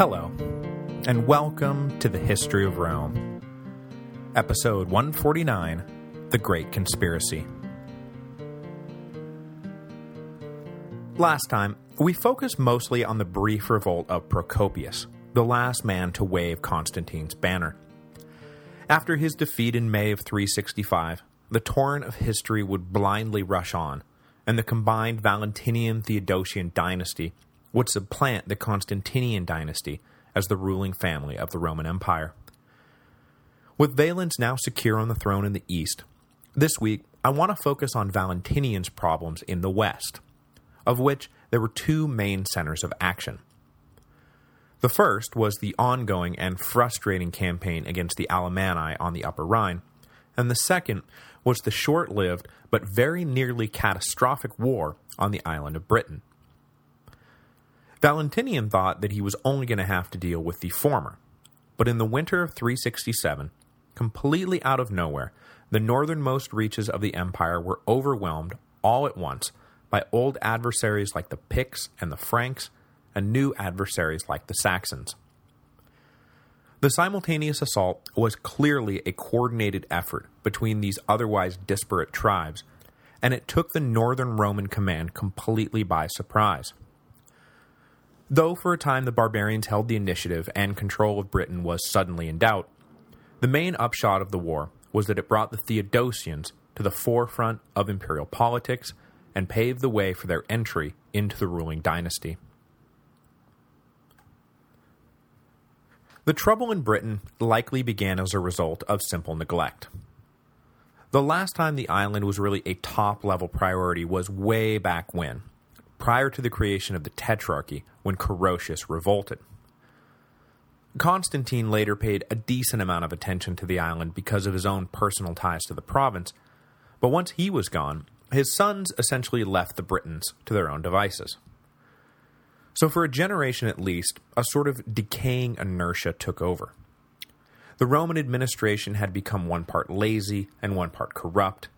Hello, and welcome to the History of Rome. Episode 149, The Great Conspiracy. Last time, we focused mostly on the brief revolt of Procopius, the last man to wave Constantine's banner. After his defeat in May of 365, the torrent of history would blindly rush on, and the combined Valentinian-Theodosian dynasty would supplant the Constantinian dynasty as the ruling family of the Roman Empire. With Valens now secure on the throne in the east, this week I want to focus on Valentinian's problems in the west, of which there were two main centers of action. The first was the ongoing and frustrating campaign against the Alemanni on the Upper Rhine, and the second was the short-lived but very nearly catastrophic war on the island of Britain. Valentinian thought that he was only going to have to deal with the former, but in the winter of 367, completely out of nowhere, the northernmost reaches of the empire were overwhelmed all at once by old adversaries like the Picts and the Franks, and new adversaries like the Saxons. The simultaneous assault was clearly a coordinated effort between these otherwise disparate tribes, and it took the northern Roman command completely by surprise. Though for a time the barbarians held the initiative and control of Britain was suddenly in doubt, the main upshot of the war was that it brought the Theodosians to the forefront of imperial politics and paved the way for their entry into the ruling dynasty. The trouble in Britain likely began as a result of simple neglect. The last time the island was really a top-level priority was way back when, prior to the creation of the Tetrarchy, when Carausius revolted. Constantine later paid a decent amount of attention to the island because of his own personal ties to the province, but once he was gone, his sons essentially left the Britons to their own devices. So for a generation at least, a sort of decaying inertia took over. The Roman administration had become one part lazy and one part corrupt.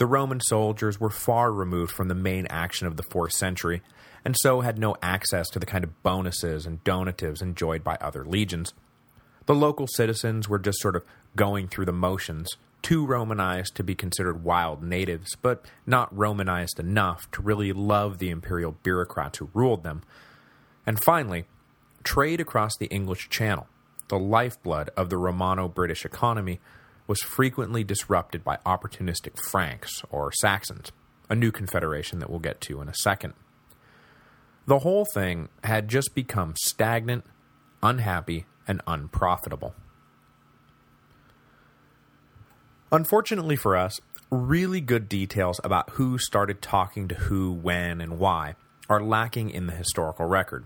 The Roman soldiers were far removed from the main action of the 4th century, and so had no access to the kind of bonuses and donatives enjoyed by other legions. The local citizens were just sort of going through the motions, too Romanized to be considered wild natives, but not Romanized enough to really love the imperial bureaucrats who ruled them. And finally, trade across the English Channel, the lifeblood of the Romano-British economy, was frequently disrupted by opportunistic Franks, or Saxons, a new confederation that we'll get to in a second. The whole thing had just become stagnant, unhappy, and unprofitable. Unfortunately for us, really good details about who started talking to who, when, and why are lacking in the historical record.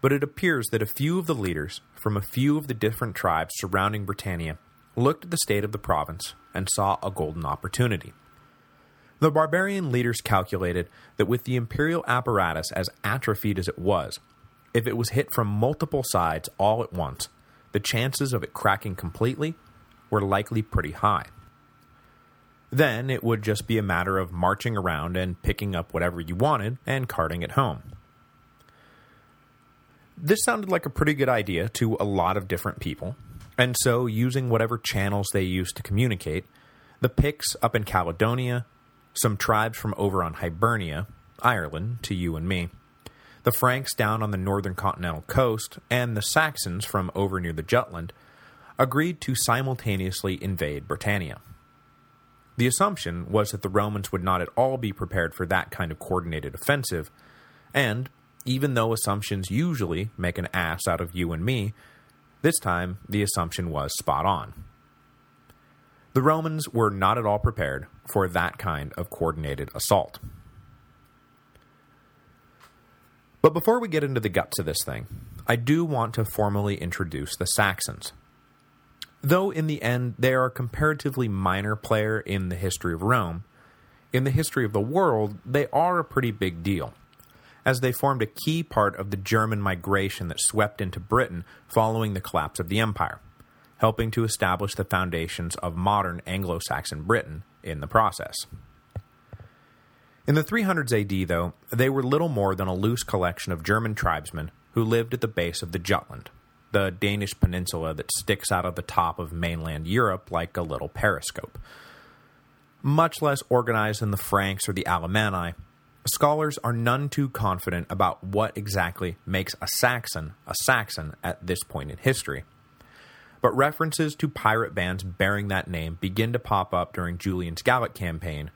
But it appears that a few of the leaders from a few of the different tribes surrounding Britannia looked at the state of the province and saw a golden opportunity. The barbarian leaders calculated that with the imperial apparatus as atrophied as it was, if it was hit from multiple sides all at once, the chances of it cracking completely were likely pretty high. Then it would just be a matter of marching around and picking up whatever you wanted and carting it home. This sounded like a pretty good idea to a lot of different people, and so using whatever channels they used to communicate, the Picts up in Caledonia, some tribes from over on Hibernia, Ireland, to you and me, the Franks down on the northern continental coast, and the Saxons from over near the Jutland, agreed to simultaneously invade Britannia. The assumption was that the Romans would not at all be prepared for that kind of coordinated offensive, and, even though assumptions usually make an ass out of you and me, this time the assumption was spot on. The Romans were not at all prepared for that kind of coordinated assault. But before we get into the guts of this thing, I do want to formally introduce the Saxons. Though in the end they are a comparatively minor player in the history of Rome, in the history of the world they are a pretty big deal, as they formed a key part of the German migration that swept into Britain following the collapse of the empire helping to establish the foundations of modern Anglo-Saxon Britain in the process. In the 300s AD, though, they were little more than a loose collection of German tribesmen who lived at the base of the Jutland, the Danish peninsula that sticks out of the top of mainland Europe like a little periscope. Much less organized than the Franks or the Alemanni, scholars are none too confident about what exactly makes a Saxon a Saxon at this point in history. But references to pirate bands bearing that name begin to pop up during Julian's Gallic campaign,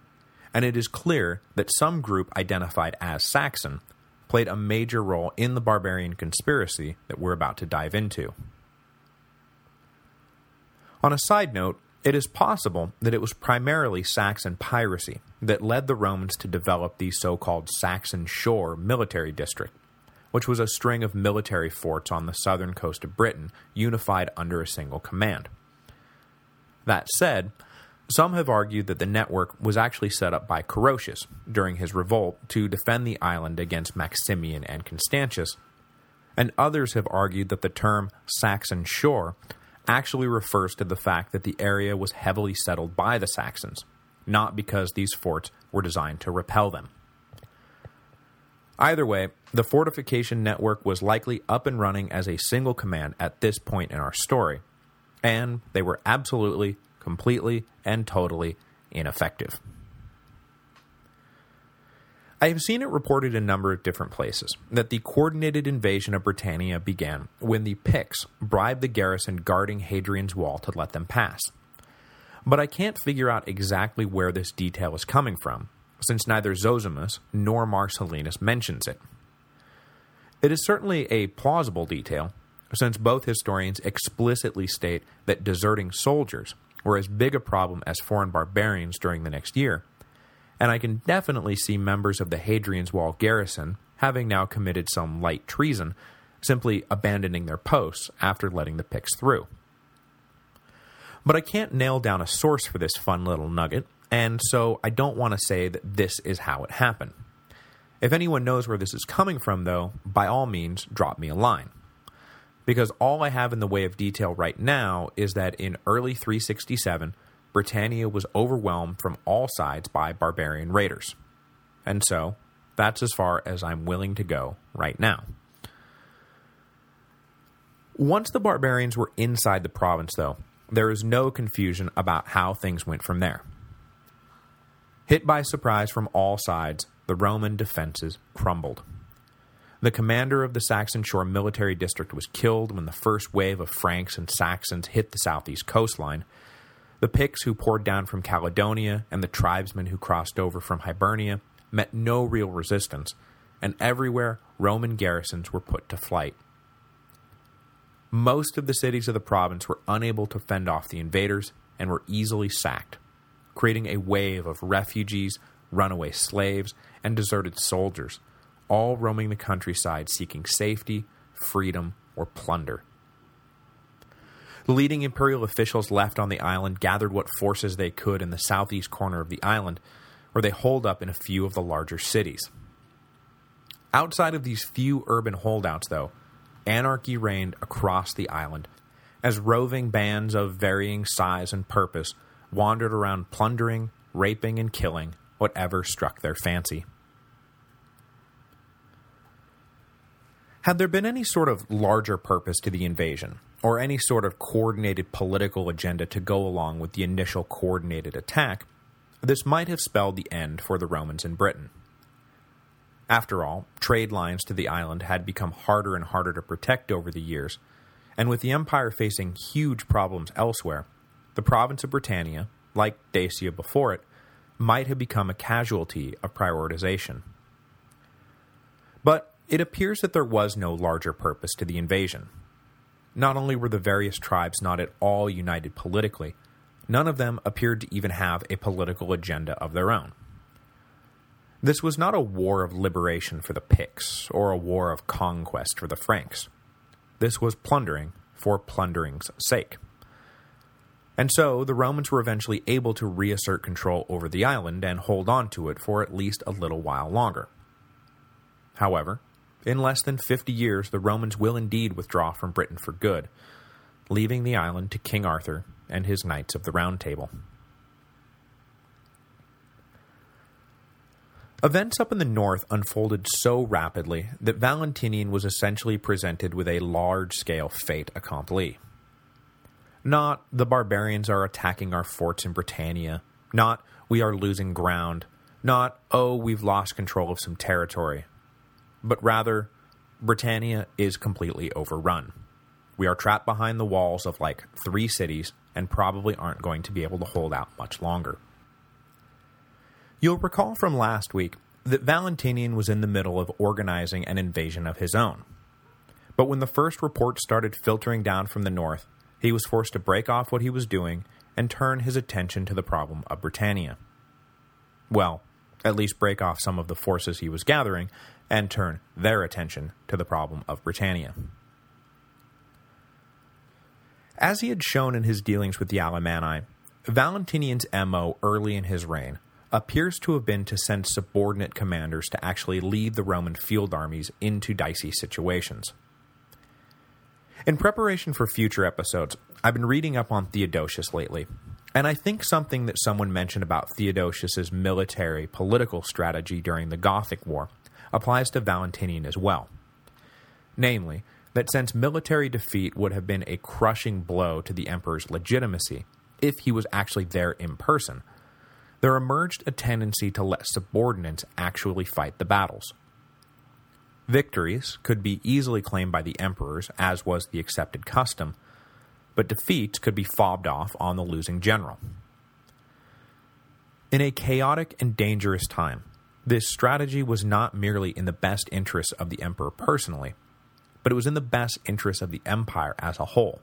and it is clear that some group identified as Saxon played a major role in the barbarian conspiracy that we're about to dive into. On a side note, it is possible that it was primarily Saxon piracy that led the Romans to develop the so-called Saxon Shore military district, which was a string of military forts on the southern coast of Britain unified under a single command. That said, some have argued that the network was actually set up by Carausius during his revolt to defend the island against Maximian and Constantius, and others have argued that the term Saxon Shore actually refers to the fact that the area was heavily settled by the Saxons, not because these forts were designed to repel them. Either way, the fortification network was likely up and running as a single command at this point in our story, and they were absolutely, completely, and totally ineffective. I have seen it reported in a number of different places that the coordinated invasion of Britannia began when the Picts bribed the garrison guarding Hadrian's Wall to let them pass. But I can't figure out exactly where this detail is coming from, since neither Zosimus nor Marcellinus mentions it. It is certainly a plausible detail, since both historians explicitly state that deserting soldiers were as big a problem as foreign barbarians during the next year, and I can definitely see members of the Hadrian's Wall garrison, having now committed some light treason, simply abandoning their posts after letting the Picts through. But I can't nail down a source for this fun little nugget, and so I don't want to say that this is how it happened. If anyone knows where this is coming from, though, by all means, drop me a line. Because all I have in the way of detail right now is that in early 367, Britannia was overwhelmed from all sides by barbarian raiders. And so, that's as far as I'm willing to go right now. Once the barbarians were inside the province, though, there is no confusion about how things went from there. Hit by surprise from all sides, the Roman defenses crumbled. The commander of the Saxon Shore military district was killed when the first wave of Franks and Saxons hit the southeast coastline, the Picts who poured down from Caledonia and the tribesmen who crossed over from Hibernia met no real resistance, and everywhere Roman garrisons were put to flight. Most of the cities of the province were unable to fend off the invaders and were easily sacked, creating a wave of refugees, runaway slaves, and deserted soldiers, all roaming the countryside seeking safety, freedom, or plunder. The leading imperial officials left on the island gathered what forces they could in the southeast corner of the island, where they holed up in a few of the larger cities. Outside of these few urban holdouts, though, anarchy reigned across the island, as roving bands of varying size and purpose wandered around plundering, raping, and killing whatever struck their fancy. Had there been any sort of larger purpose to the invasion, or any sort of coordinated political agenda to go along with the initial coordinated attack, this might have spelled the end for the Romans in Britain. After all, trade lines to the island had become harder and harder to protect over the years, and with the empire facing huge problems elsewhere, the province of Britannia, like Dacia before it, might have become a casualty of prioritization. But it appears that there was no larger purpose to the invasion, not only were the various tribes not at all united politically, none of them appeared to even have a political agenda of their own. This was not a war of liberation for the Picts, or a war of conquest for the Franks. This was plundering for plundering's sake. And so, the Romans were eventually able to reassert control over the island and hold on to it for at least a little while longer. However, in less than 50 years, the Romans will indeed withdraw from Britain for good, leaving the island to King Arthur and his Knights of the Round Table. Events up in the north unfolded so rapidly that Valentinian was essentially presented with a large-scale fait accompli. Not, the barbarians are attacking our forts in Britannia, not, we are losing ground, not, oh, we've lost control of some territory, but rather, Britannia is completely overrun. We are trapped behind the walls of like three cities and probably aren't going to be able to hold out much longer. You'll recall from last week that Valentinian was in the middle of organizing an invasion of his own. But when the first reports started filtering down from the north, he was forced to break off what he was doing and turn his attention to the problem of Britannia. Well, at least break off some of the forces he was gathering and turn their attention to the problem of Britannia. As he had shown in his dealings with the Alemanni, Valentinian's MO early in his reign appears to have been to send subordinate commanders to actually lead the Roman field armies into dicey situations. In preparation for future episodes, I've been reading up on Theodosius lately, and I think something that someone mentioned about Theodosius's military political strategy during the Gothic War applies to Valentinian as well. Namely, that since military defeat would have been a crushing blow to the emperor's legitimacy, if he was actually there in person, there emerged a tendency to let subordinates actually fight the battles. Victories could be easily claimed by the emperors, as was the accepted custom, but defeats could be fobbed off on the losing general. In a chaotic and dangerous time, this strategy was not merely in the best interests of the emperor personally, but it was in the best interests of the empire as a whole.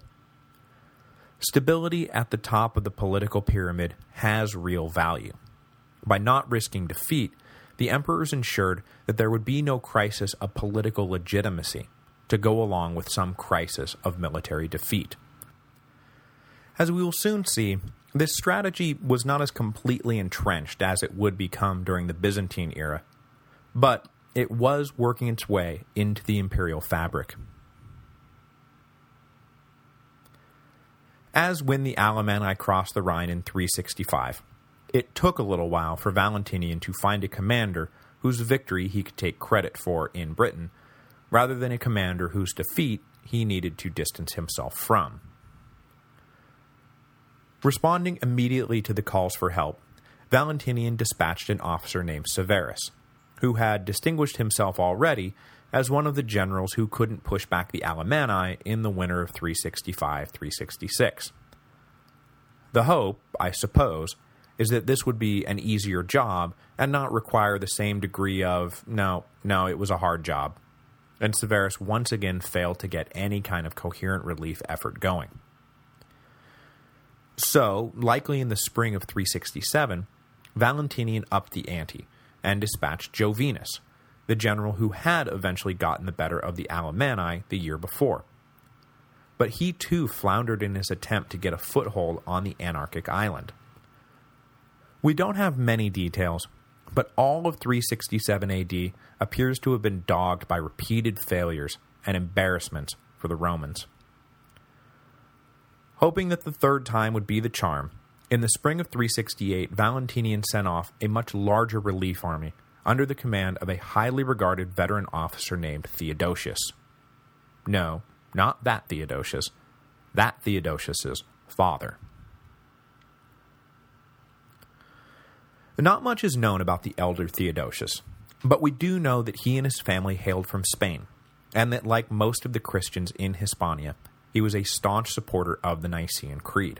Stability at the top of the political pyramid has real value. By not risking defeat, the emperors ensured that there would be no crisis of political legitimacy to go along with some crisis of military defeat. As we will soon see, this strategy was not as completely entrenched as it would become during the Byzantine era, but it was working its way into the imperial fabric. As when the Alemanni crossed the Rhine in 365, it took a little while for Valentinian to find a commander whose victory he could take credit for in Britain, rather than a commander whose defeat he needed to distance himself from. Responding immediately to the calls for help, Valentinian dispatched an officer named Severus, who had distinguished himself already as one of the generals who couldn't push back the Alemanni in the winter of 365-366. The hope, I suppose, is that this would be an easier job and not require the same degree of, no, no, it was a hard job. And Severus once again failed to get any kind of coherent relief effort going. So, likely in the spring of 367, Valentinian upped the ante, and dispatched Jovinus, the general who had eventually gotten the better of the Alemanni the year before. But he too floundered in his attempt to get a foothold on the anarchic island. We don't have many details, but all of 367 AD appears to have been dogged by repeated failures and embarrassments for the Romans. Hoping that the third time would be the charm, in the spring of 368, Valentinian sent off a much larger relief army under the command of a highly regarded veteran officer named Theodosius. No, not that Theodosius. That Theodosius's father. Not much is known about the elder Theodosius, but we do know that he and his family hailed from Spain, and that like most of the Christians in Hispania, he was a staunch supporter of the Nicene Creed.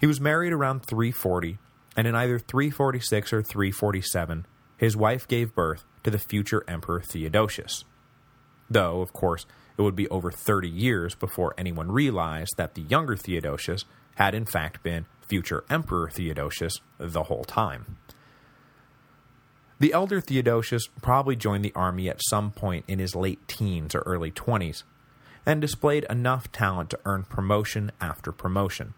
He was married around 340, and in either 346 or 347, his wife gave birth to the future Emperor Theodosius. Though, of course, it would be over 30 years before anyone realized that the younger Theodosius had in fact been future Emperor Theodosius the whole time. The elder Theodosius probably joined the army at some point in his late teens or early 20s, and displayed enough talent to earn promotion after promotion.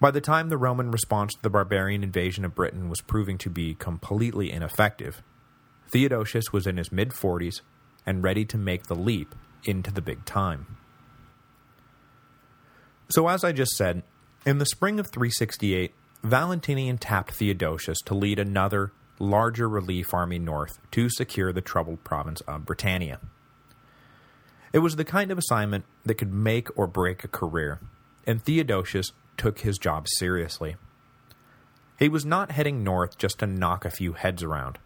By the time the Roman response to the barbarian invasion of Britain was proving to be completely ineffective, Theodosius was in his mid-40s and ready to make the leap into the big time. So as I just said, in the spring of 368, Valentinian tapped Theodosius to lead another, larger relief army north to secure the troubled province of Britannia. It was the kind of assignment that could make or break a career, and Theodosius took his job seriously. He was not heading north just to knock a few heads around.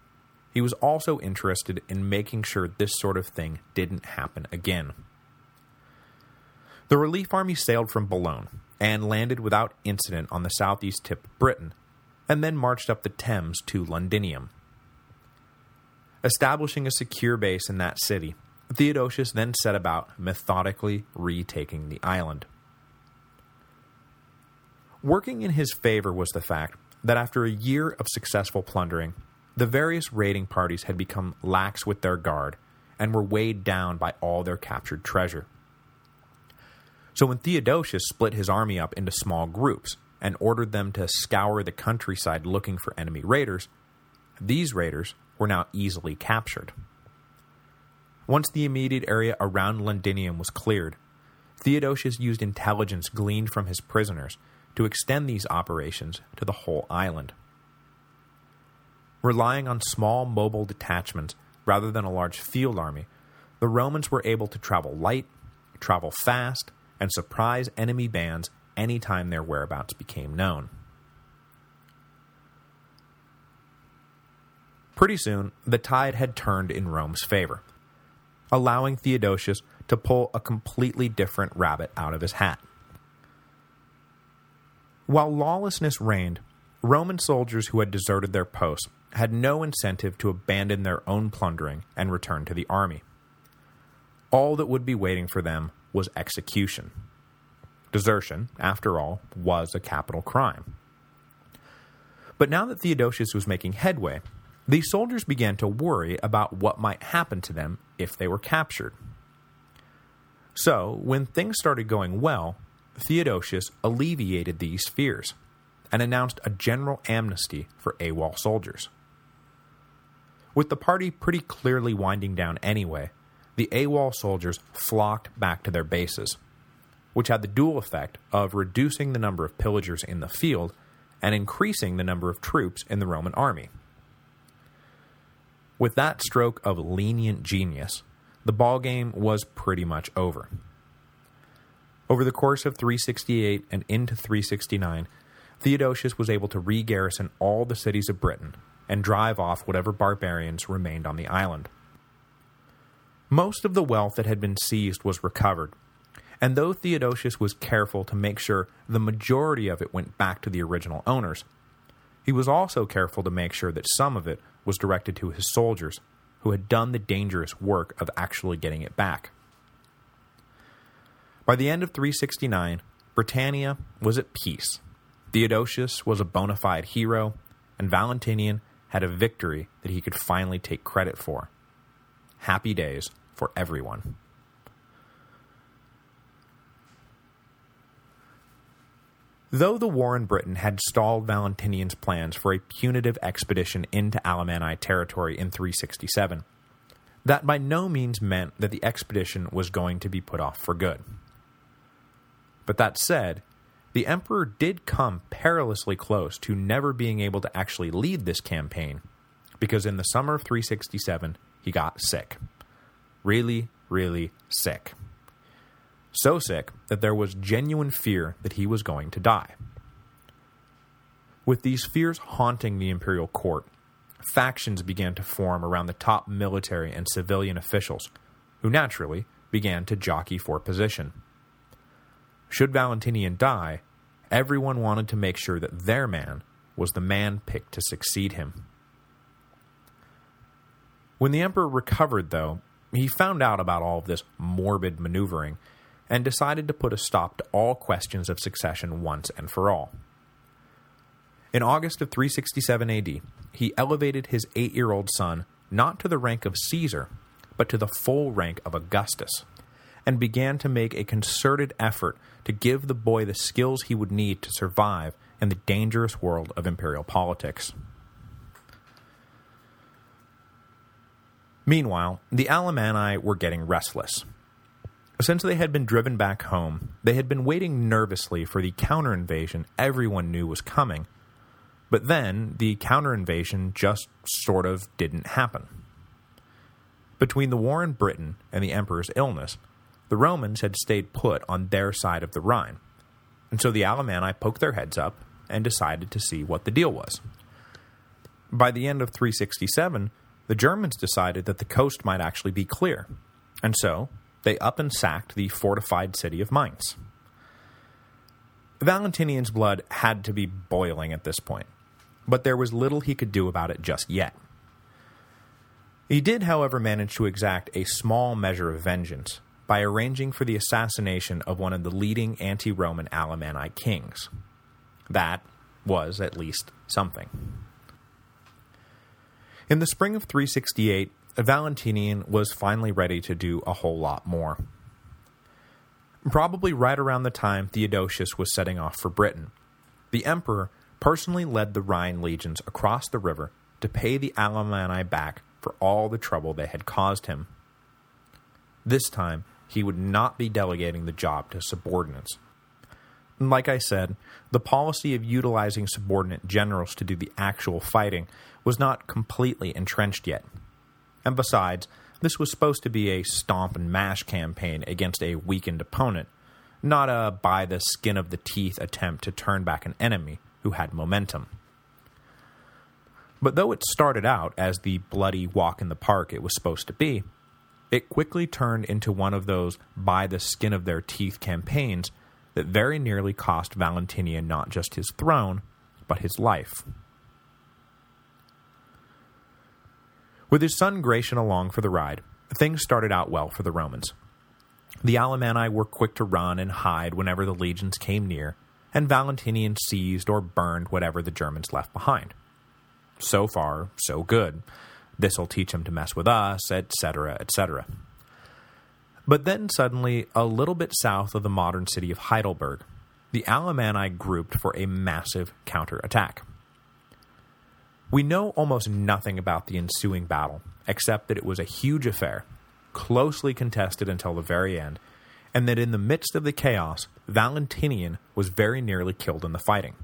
He was also interested in making sure this sort of thing didn't happen again. The relief army sailed from Boulogne and landed without incident on the southeast tip of Britain, and then marched up the Thames to Londinium. Establishing a secure base in that city, Theodosius then set about methodically retaking the island. Working in his favor was the fact that after a year of successful plundering, the various raiding parties had become lax with their guard and were weighed down by all their captured treasure. So when Theodosius split his army up into small groups and ordered them to scour the countryside looking for enemy raiders, these raiders were now easily captured. Once the immediate area around Londinium was cleared, Theodosius used intelligence gleaned from his prisoners to extend these operations to the whole island. Relying on small mobile detachments rather than a large field army, the Romans were able to travel light, travel fast, and surprise enemy bands any time their whereabouts became known. Pretty soon, the tide had turned in Rome's favor, allowing Theodosius to pull a completely different rabbit out of his hat. While lawlessness reigned, Roman soldiers who had deserted their posts had no incentive to abandon their own plundering and return to the army. All that would be waiting for them was execution. Desertion, after all, was a capital crime. But now that Theodosius was making headway, these soldiers began to worry about what might happen to them if they were captured. So, when things started going well, Theodosius alleviated these fears and announced a general amnesty for AWOL soldiers. With the party pretty clearly winding down anyway, the AWOL soldiers flocked back to their bases, which had the dual effect of reducing the number of pillagers in the field and increasing the number of troops in the Roman army. With that stroke of lenient genius, the ballgame was pretty much over. Over the course of 368 and into 369, Theodosius was able to re-garrison all the cities of Britain and drive off whatever barbarians remained on the island. Most of the wealth that had been seized was recovered, and though Theodosius was careful to make sure the majority of it went back to the original owners, he was also careful to make sure that some of it was directed to his soldiers, who had done the dangerous work of actually getting it back. By the end of 369, Britannia was at peace. Theodosius was a bona fide hero, and Valentinian had a victory that he could finally take credit for. Happy days for everyone. Though the war in Britain had stalled Valentinian's plans for a punitive expedition into Alemanni territory in 367, that by no means meant that the expedition was going to be put off for good. But that said, the Emperor did come perilously close to never being able to actually lead this campaign, because in the summer of 367, he got sick. Really, really sick. So sick that there was genuine fear that he was going to die. With these fears haunting the imperial court, factions began to form around the top military and civilian officials, who naturally began to jockey for position. Should Valentinian die, everyone wanted to make sure that their man was the man picked to succeed him. When the emperor recovered, though, he found out about all of this morbid maneuvering and decided to put a stop to all questions of succession once and for all. In August of 367 AD, he elevated his eight-year-old son not to the rank of Caesar, but to the full rank of Augustus and began to make a concerted effort to give the boy the skills he would need to survive in the dangerous world of imperial politics. Meanwhile, the Alemanni were getting restless. Since they had been driven back home, they had been waiting nervously for the counter-invasion everyone knew was coming, But then, the counter-invasion just sort of didn't happen. Between the war in Britain and the emperor's illness, the Romans had stayed put on their side of the Rhine, and so the Alemanni poked their heads up and decided to see what the deal was. By the end of 367, the Germans decided that the coast might actually be clear, and so they up and sacked the fortified city of Mainz. Valentinian's blood had to be boiling at this point, but there was little he could do about it just yet. He did, however, manage to exact a small measure of vengeance by arranging for the assassination of one of the leading anti-Roman Alemanni kings. That was at least something. In the spring of 368, Valentinian was finally ready to do a whole lot more. Probably right around the time Theodosius was setting off for Britain, the emperor personally led the Rhine legions across the river to pay the Alemanni back for all the trouble they had caused him. This time, he would not be delegating the job to subordinates. Like I said, the policy of utilizing subordinate generals to do the actual fighting was not completely entrenched yet. And besides, this was supposed to be a stomp and mash campaign against a weakened opponent, not a by the skin of the teeth attempt to turn back an enemy who had momentum. But though it started out as the bloody walk in the park it was supposed to be, it quickly turned into one of those by the skin of their teeth campaigns that very nearly cost Valentinian not just his throne, but his life. With his son Gratian along for the ride, things started out well for the Romans. The Alemanni were quick to run and hide whenever the legions came near, and Valentinian seized or burned whatever the Germans left behind. So far, so good. This'll teach him to mess with us, etc., etc. But then suddenly, a little bit south of the modern city of Heidelberg, the Alemanni grouped for a massive counterattack. We know almost nothing about the ensuing battle, except that it was a huge affair, closely contested until the very end, and that in the midst of the chaos, Valentinian was very nearly killed in the fighting.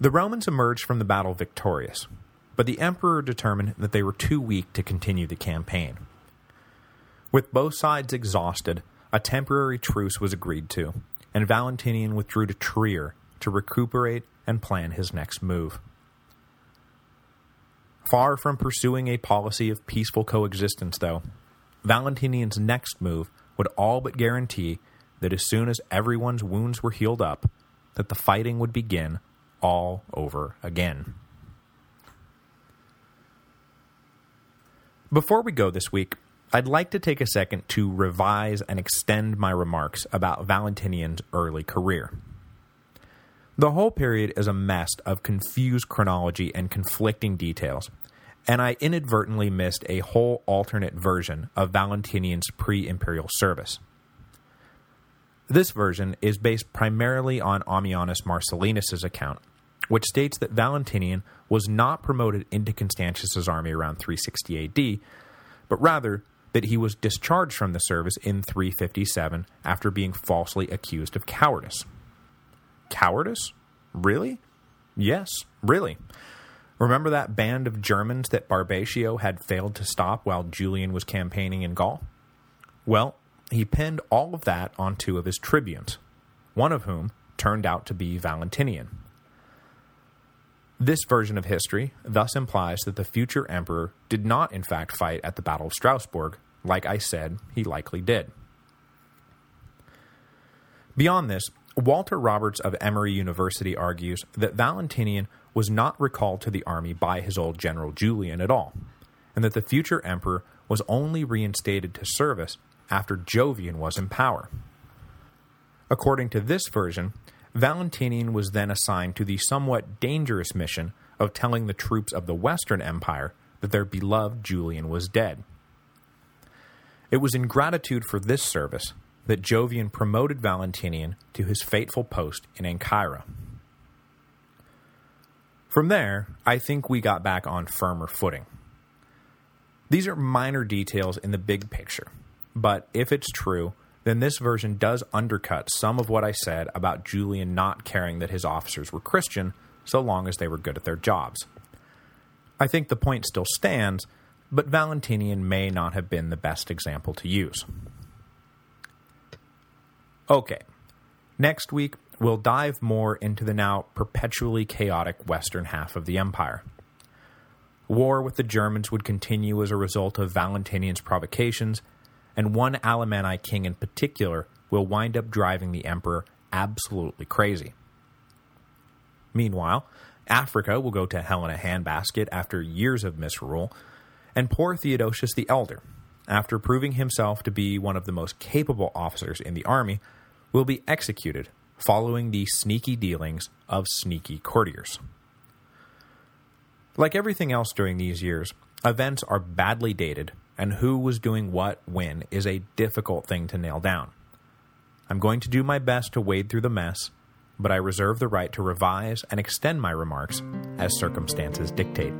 The Romans emerged from the battle victorious, but the emperor determined that they were too weak to continue the campaign. With both sides exhausted, a temporary truce was agreed to, and Valentinian withdrew to Trier to recuperate and plan his next move. Far from pursuing a policy of peaceful coexistence, though, Valentinian's next move would all but guarantee that as soon as everyone's wounds were healed up, that the fighting would begin all over again. Before we go this week, I'd like to take a second to revise and extend my remarks about Valentinian's early career. The whole period is a mess of confused chronology and conflicting details, and I inadvertently missed a whole alternate version of Valentinian's pre-imperial service. This version is based primarily on Ammianus Marcellinus's account, which states that Valentinian was not promoted into Constantius's army around 360 AD, but rather that he was discharged from the service in 357 after being falsely accused of cowardice. Cowardice? Really? Yes, really. Remember that band of Germans that Barbatio had failed to stop while Julian was campaigning in Gaul? Well, he pinned all of that on two of his tribunes, one of whom turned out to be Valentinian. This version of history thus implies that the future emperor did not in fact fight at the Battle of Strasbourg, like I said he likely did. Beyond this, Walter Roberts of Emory University argues that Valentinian was not recalled to the army by his old general Julian at all, and that the future emperor was only reinstated to service after Jovian was in power. According to this version, Valentinian was then assigned to the somewhat dangerous mission of telling the troops of the Western Empire that their beloved Julian was dead. It was in gratitude for this service that Jovian promoted Valentinian to his fateful post in Ancyra. From there, I think we got back on firmer footing. These are minor details in the big picture, but if it's true, then this version does undercut some of what I said about Julian not caring that his officers were Christian so long as they were good at their jobs. I think the point still stands, but Valentinian may not have been the best example to use. Okay, next week we'll dive more into the now perpetually chaotic western half of the empire. War with the Germans would continue as a result of Valentinian's provocations, and one Alemanni king in particular will wind up driving the emperor absolutely crazy. Meanwhile, Africa will go to hell in a handbasket after years of misrule, and poor Theodosius the Elder, after proving himself to be one of the most capable officers in the army, will be executed following the sneaky dealings of sneaky courtiers. Like everything else during these years, events are badly dated, and who was doing what when is a difficult thing to nail down. I'm going to do my best to wade through the mess, but I reserve the right to revise and extend my remarks as circumstances dictate.